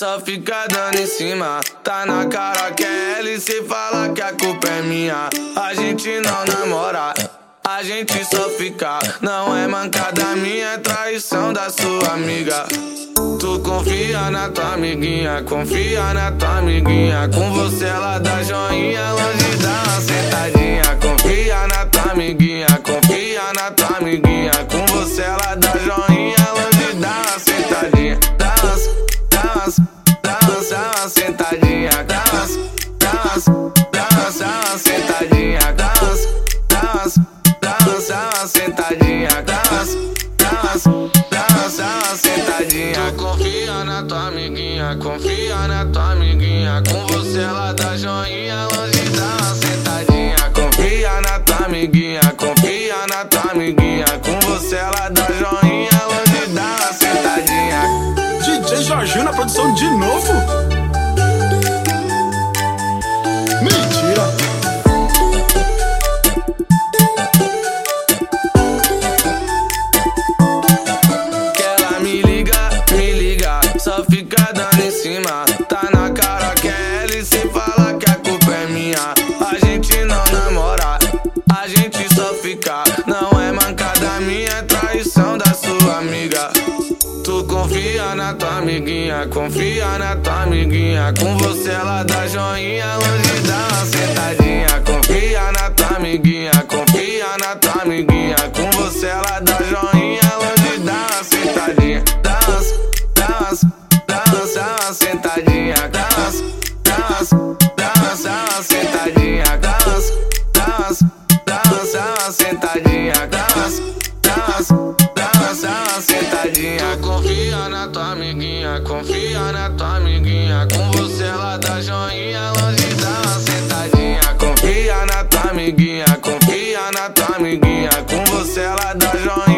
só fica dando em cima. Tá na cara que é ela e cê fala que a culpa é minha. A gente não namora. A gente só fica, não é mancada minha, é traição da sua amiga. Tu confia na tua amiguinha, confia na tua amiguinha. Com você ela dá joinha, longe dá uma sentadinha. Confia na tua amiguinha, confia na tua amiguinha. Confia na tua amiguinha, confia na tua amiguinha. Com você ela dá joinha, longe dá uma sentadinha. Confia na tua amiguinha, confia na tua amiguinha. Com você ela dá joinha, longe dá uma sentadinha. DJ Jorginho na produção de novo? Só fica. Não é mancada minha, é traição da sua amiga. Tu confia na tua amiguinha, confia na tua amiguinha. Com você ela dá joinha, longe dá uma sentadinha. Confia na tua amiguinha, confia na tua amiguinha. Com você ela dá joinha, longe dá uma sentadinha. Umas, dá umas, dá uma sentadinha. Dá Confia na tua amiguinha, confia na tua amiguinha. Com você ela dá joinha, longe dá uma sentadinha. Confia na tua amiguinha, confia na tua amiguinha. Com você ela dá joinha.